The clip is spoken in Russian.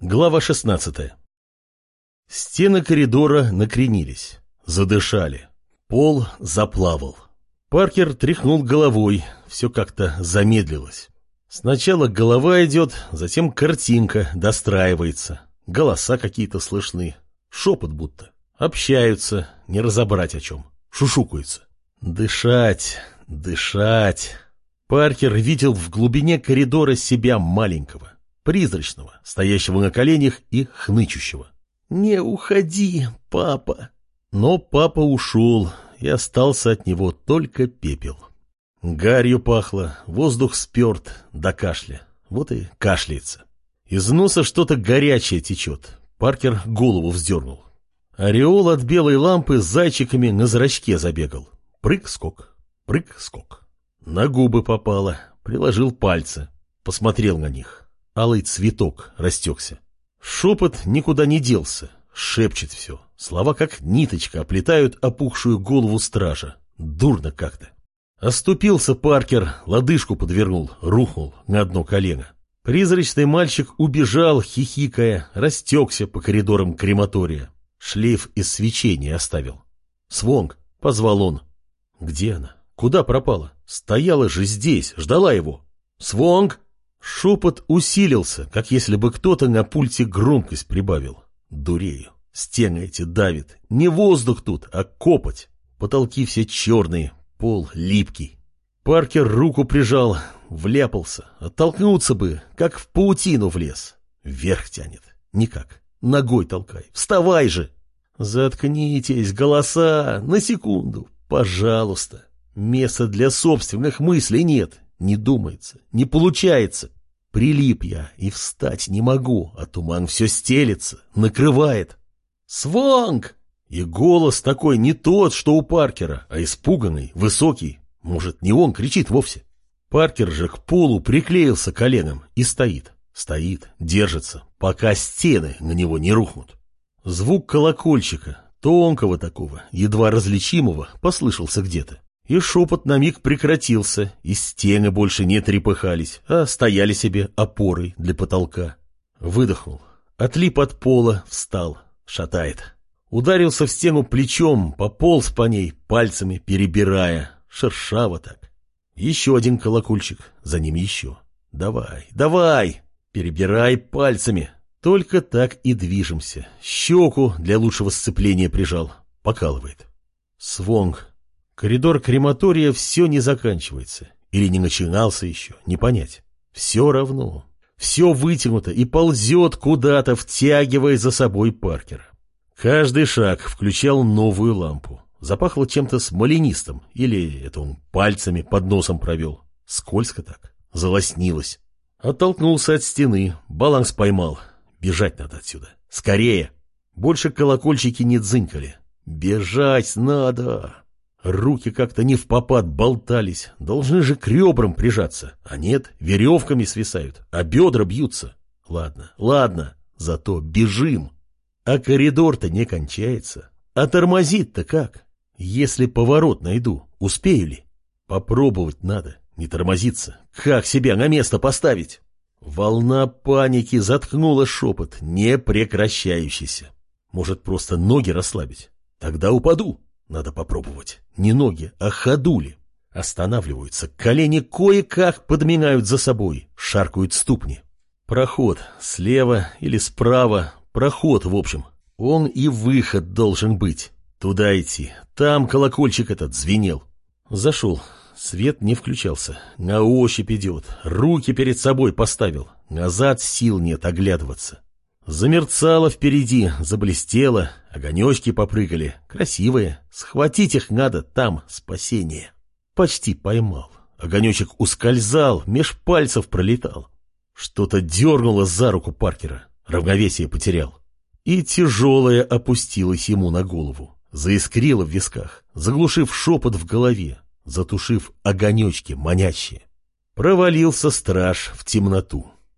Глава 16 Стены коридора накренились, задышали. Пол заплавал. Паркер тряхнул головой, все как-то замедлилось. Сначала голова идет, затем картинка достраивается. Голоса какие-то слышны, шепот будто. Общаются, не разобрать о чем. Шушукаются. Дышать, дышать. Паркер видел в глубине коридора себя маленького призрачного, стоящего на коленях и хнычущего. «Не уходи, папа!» Но папа ушел, и остался от него только пепел. Гарью пахло, воздух сперт до кашля. Вот и кашляется. Из носа что-то горячее течет. Паркер голову вздернул. Ореол от белой лампы с зайчиками на зрачке забегал. Прыг-скок, прыг-скок. На губы попало, приложил пальцы, посмотрел на них. Алый цветок растекся. Шепот никуда не делся, шепчет все. Слова как ниточка оплетают опухшую голову стража. Дурно как-то. Оступился Паркер, лодыжку подвернул, рухнул на одно колено. Призрачный мальчик убежал, хихикая, растекся по коридорам крематория. Шлейф из свечения оставил. «Свонг!» — позвал он. «Где она? Куда пропала? Стояла же здесь, ждала его!» «Свонг!» Шепот усилился, как если бы кто-то на пульте громкость прибавил. Дурею. Стены эти давит. Не воздух тут, а копоть. Потолки все черные, пол липкий. Паркер руку прижал, вляпался. Оттолкнуться бы, как в паутину влез. Вверх тянет. Никак. Ногой толкай. Вставай же! Заткнитесь, голоса, на секунду, пожалуйста. Места для собственных мыслей нет. Не думается, не получается. Прилип я и встать не могу, а туман все стелится, накрывает. «Свонг!» И голос такой не тот, что у Паркера, а испуганный, высокий. Может, не он кричит вовсе. Паркер же к полу приклеился коленом и стоит. Стоит, держится, пока стены на него не рухнут. Звук колокольчика, тонкого такого, едва различимого, послышался где-то. И шепот на миг прекратился, и стены больше не трепыхались, а стояли себе опорой для потолка. Выдохнул, отлип от пола, встал, шатает. Ударился в стену плечом, пополз по ней, пальцами перебирая, шершаво так. Еще один колокольчик, за ним еще. Давай, давай, перебирай пальцами. Только так и движемся. Щеку для лучшего сцепления прижал, покалывает. Свонг Коридор крематория все не заканчивается. Или не начинался еще, не понять. Все равно. Все вытянуто и ползет куда-то, втягивая за собой Паркера. Каждый шаг включал новую лампу. Запахло чем-то смоленистым. Или это он пальцами под носом провел. Скользко так. Залоснилось. Оттолкнулся от стены. Баланс поймал. Бежать надо отсюда. Скорее. Больше колокольчики не дзынькали. Бежать надо. Руки как-то не в попад болтались, должны же к ребрам прижаться. А нет, веревками свисают, а бедра бьются. Ладно, ладно, зато бежим. А коридор-то не кончается. А тормозит-то как? Если поворот найду, успею ли? Попробовать надо, не тормозиться. Как себя на место поставить? Волна паники заткнула шепот, не прекращающийся. Может, просто ноги расслабить? Тогда упаду. Надо попробовать. Не ноги, а ходули. Останавливаются, колени кое-как подминают за собой, шаркают ступни. Проход слева или справа, проход, в общем. Он и выход должен быть. Туда идти. Там колокольчик этот звенел. Зашел. Свет не включался. На ощупь идет. Руки перед собой поставил. Назад сил нет оглядываться. Замерцало впереди, заблестело, огонечки попрыгали, красивые. Схватить их надо, там спасение. Почти поймал. Огонечек ускользал, меж пальцев пролетал. Что-то дернуло за руку Паркера, равновесие потерял. И тяжелое опустилось ему на голову, заискрило в висках, заглушив шепот в голове, затушив огонечки манящие. Провалился страж в темноту.